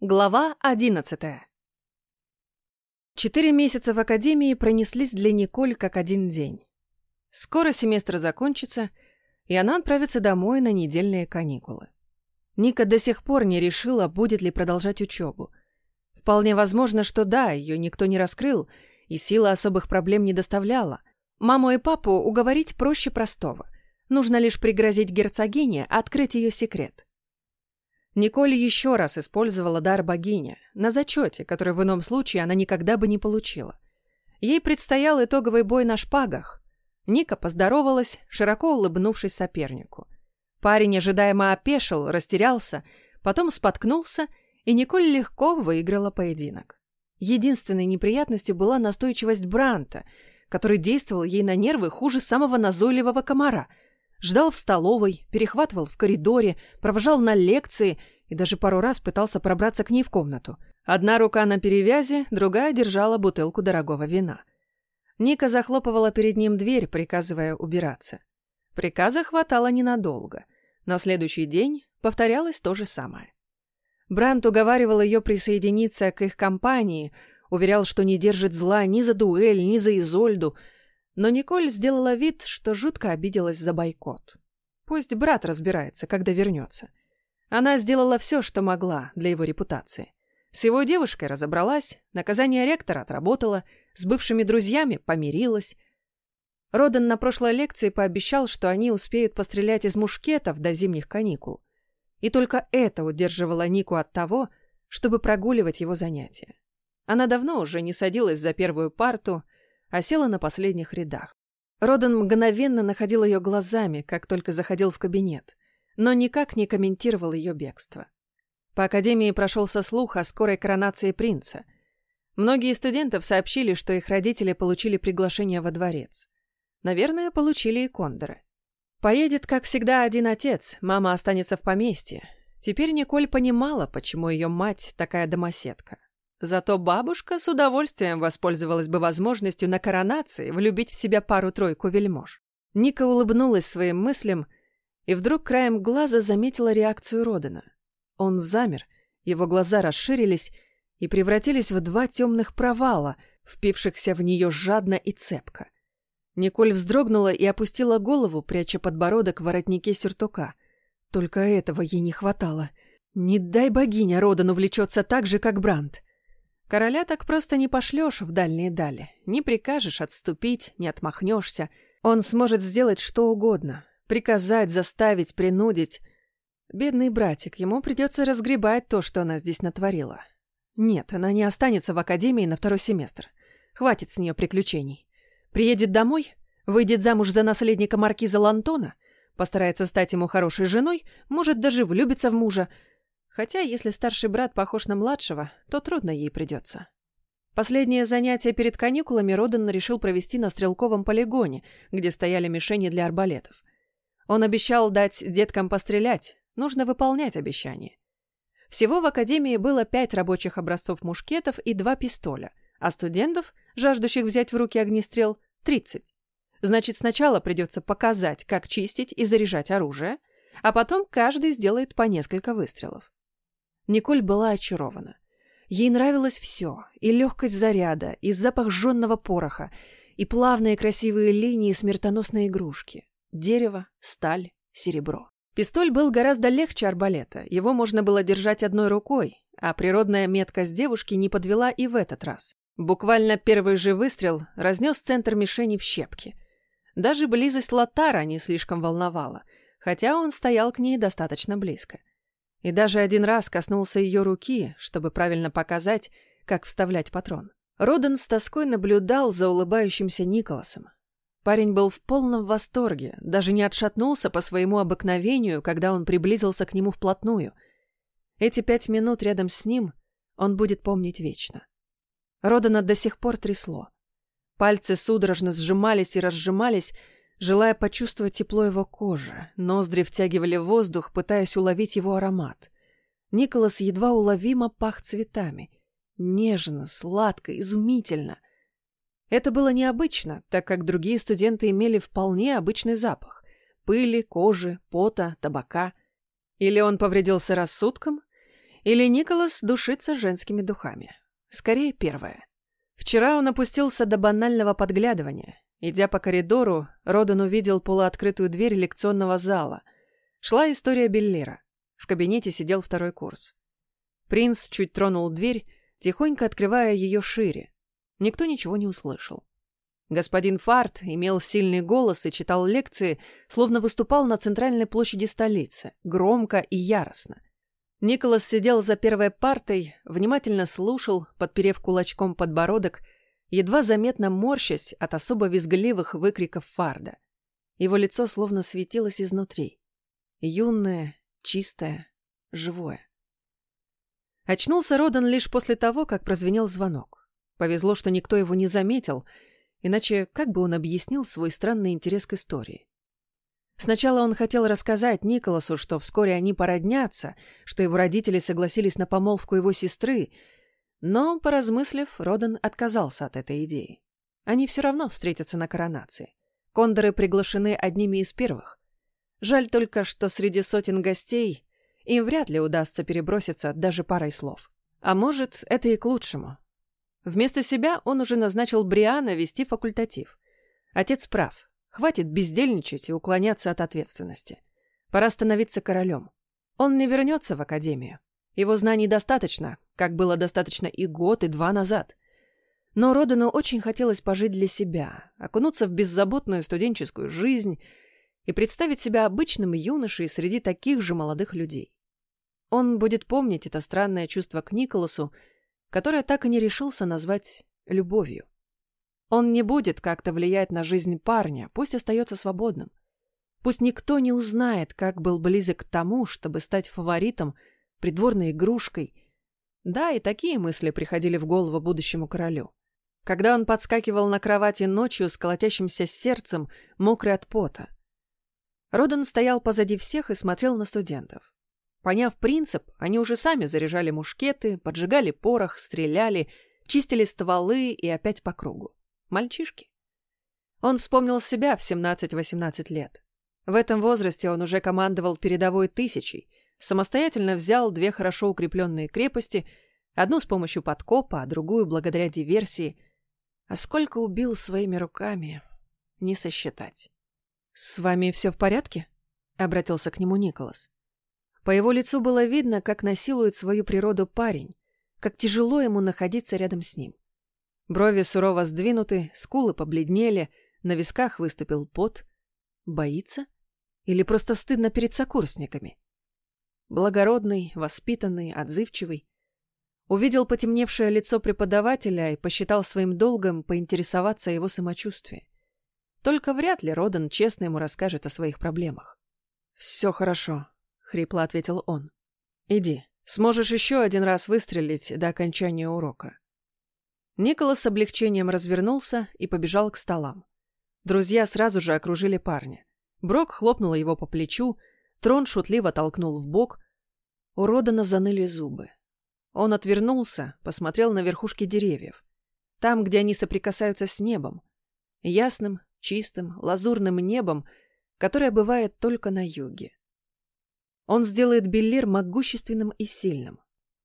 Глава одиннадцатая. Четыре месяца в академии пронеслись для Николь как один день. Скоро семестр закончится, и она отправится домой на недельные каникулы. Ника до сих пор не решила, будет ли продолжать учебу. Вполне возможно, что да, ее никто не раскрыл, и сила особых проблем не доставляла. Маму и папу уговорить проще простого. Нужно лишь пригрозить герцогине открыть ее секрет. Николь еще раз использовала дар богини на зачете, который в ином случае она никогда бы не получила. Ей предстоял итоговый бой на шпагах. Ника поздоровалась, широко улыбнувшись сопернику. Парень ожидаемо опешил, растерялся, потом споткнулся, и Николь легко выиграла поединок. Единственной неприятностью была настойчивость Бранта, который действовал ей на нервы хуже самого назойливого комара — Ждал в столовой, перехватывал в коридоре, провожал на лекции и даже пару раз пытался пробраться к ней в комнату. Одна рука на перевязи, другая держала бутылку дорогого вина. Ника захлопывала перед ним дверь, приказывая убираться. Приказа хватало ненадолго. На следующий день повторялось то же самое. Брант уговаривал ее присоединиться к их компании, уверял, что не держит зла ни за дуэль, ни за Изольду — но Николь сделала вид, что жутко обиделась за бойкот. Пусть брат разбирается, когда вернется. Она сделала все, что могла для его репутации. С его девушкой разобралась, наказание ректора отработала, с бывшими друзьями помирилась. Родан на прошлой лекции пообещал, что они успеют пострелять из мушкетов до зимних каникул. И только это удерживало Нику от того, чтобы прогуливать его занятия. Она давно уже не садилась за первую парту, а села на последних рядах. Родан мгновенно находил ее глазами, как только заходил в кабинет, но никак не комментировал ее бегство. По академии прошелся слух о скорой коронации принца. Многие студентов сообщили, что их родители получили приглашение во дворец. Наверное, получили и кондоры. Поедет, как всегда, один отец, мама останется в поместье. Теперь Николь понимала, почему ее мать такая домоседка. Зато бабушка с удовольствием воспользовалась бы возможностью на коронации влюбить в себя пару-тройку вельмож. Ника улыбнулась своим мыслям и вдруг краем глаза заметила реакцию Родена. Он замер, его глаза расширились и превратились в два темных провала, впившихся в нее жадно и цепко. Николь вздрогнула и опустила голову, пряча подбородок в воротнике сюртука. Только этого ей не хватало. Не дай богиня Родану влечется так же, как Брандт. Короля так просто не пошлешь в дальние дали. Не прикажешь отступить, не отмахнешься. Он сможет сделать что угодно. Приказать, заставить, принудить. Бедный братик, ему придется разгребать то, что она здесь натворила. Нет, она не останется в академии на второй семестр. Хватит с нее приключений. Приедет домой, выйдет замуж за наследника маркиза Лантона, постарается стать ему хорошей женой, может даже влюбиться в мужа, Хотя, если старший брат похож на младшего, то трудно ей придется. Последнее занятие перед каникулами Родан решил провести на стрелковом полигоне, где стояли мишени для арбалетов. Он обещал дать деткам пострелять, нужно выполнять обещание. Всего в академии было пять рабочих образцов мушкетов и два пистоля, а студентов, жаждущих взять в руки огнестрел, 30. Значит, сначала придется показать, как чистить и заряжать оружие, а потом каждый сделает по несколько выстрелов. Николь была очарована. Ей нравилось все, и легкость заряда, и запах жженного пороха, и плавные красивые линии смертоносной игрушки. Дерево, сталь, серебро. Пистоль был гораздо легче арбалета, его можно было держать одной рукой, а природная меткость девушки не подвела и в этот раз. Буквально первый же выстрел разнес центр мишени в щепки. Даже близость Латара не слишком волновала, хотя он стоял к ней достаточно близко и даже один раз коснулся ее руки, чтобы правильно показать, как вставлять патрон. Роден с тоской наблюдал за улыбающимся Николасом. Парень был в полном восторге, даже не отшатнулся по своему обыкновению, когда он приблизился к нему вплотную. Эти пять минут рядом с ним он будет помнить вечно. Родена до сих пор трясло. Пальцы судорожно сжимались и разжимались, желая почувствовать тепло его кожи. Ноздри втягивали воздух, пытаясь уловить его аромат. Николас едва уловимо пах цветами. Нежно, сладко, изумительно. Это было необычно, так как другие студенты имели вполне обычный запах. Пыли, кожи, пота, табака. Или он повредился рассудком, Или Николас душится женскими духами. Скорее, первое. Вчера он опустился до банального подглядывания. Идя по коридору, Родан увидел полуоткрытую дверь лекционного зала. Шла история Беллира. В кабинете сидел второй курс. Принц чуть тронул дверь, тихонько открывая ее шире. Никто ничего не услышал. Господин Фарт имел сильный голос и читал лекции, словно выступал на центральной площади столицы, громко и яростно. Николас сидел за первой партой, внимательно слушал, подперев кулачком подбородок, едва заметно морщась от особо визгливых выкриков Фарда. Его лицо словно светилось изнутри. Юное, чистое, живое. Очнулся Родан лишь после того, как прозвенел звонок. Повезло, что никто его не заметил, иначе как бы он объяснил свой странный интерес к истории? Сначала он хотел рассказать Николасу, что вскоре они породнятся, что его родители согласились на помолвку его сестры, но, поразмыслив, Родан отказался от этой идеи. Они все равно встретятся на коронации. Кондоры приглашены одними из первых. Жаль только, что среди сотен гостей им вряд ли удастся переброситься даже парой слов. А может, это и к лучшему. Вместо себя он уже назначил Бриана вести факультатив. Отец прав. Хватит бездельничать и уклоняться от ответственности. Пора становиться королем. Он не вернется в академию. Его знаний достаточно, как было достаточно и год, и два назад. Но Родану очень хотелось пожить для себя, окунуться в беззаботную студенческую жизнь и представить себя обычным юношей среди таких же молодых людей. Он будет помнить это странное чувство к Николасу, которое так и не решился назвать любовью. Он не будет как-то влиять на жизнь парня, пусть остается свободным. Пусть никто не узнает, как был близок к тому, чтобы стать фаворитом, придворной игрушкой. Да, и такие мысли приходили в голову будущему королю. Когда он подскакивал на кровати ночью с колотящимся сердцем, мокрый от пота. Родан стоял позади всех и смотрел на студентов. Поняв принцип, они уже сами заряжали мушкеты, поджигали порох, стреляли, чистили стволы и опять по кругу. Мальчишки. Он вспомнил себя в 17-18 лет. В этом возрасте он уже командовал передовой тысячей, самостоятельно взял две хорошо укрепленные крепости, одну с помощью подкопа, а другую благодаря диверсии. А сколько убил своими руками, не сосчитать. «С вами все в порядке?» — обратился к нему Николас. По его лицу было видно, как насилует свою природу парень, как тяжело ему находиться рядом с ним. Брови сурово сдвинуты, скулы побледнели, на висках выступил пот. Боится? Или просто стыдно перед сокурсниками? Благородный, воспитанный, отзывчивый. Увидел потемневшее лицо преподавателя и посчитал своим долгом поинтересоваться его самочувствием. Только вряд ли Родан честно ему расскажет о своих проблемах. «Все хорошо», — хрипло ответил он. «Иди, сможешь еще один раз выстрелить до окончания урока. Николас с облегчением развернулся и побежал к столам. Друзья сразу же окружили парня. Брок хлопнул его по плечу, Трон шутливо толкнул в бок. У Родана заныли зубы. Он отвернулся, посмотрел на верхушки деревьев. Там, где они соприкасаются с небом. Ясным, чистым, лазурным небом, которое бывает только на юге. Он сделает Беллир могущественным и сильным.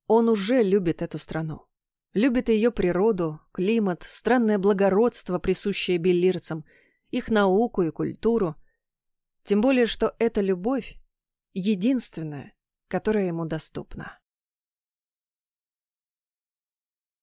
Он уже любит эту страну. Любит ее природу, климат, странное благородство, присущее беллирцам, их науку и культуру. Тем более, что эта любовь единственная, которая ему доступна.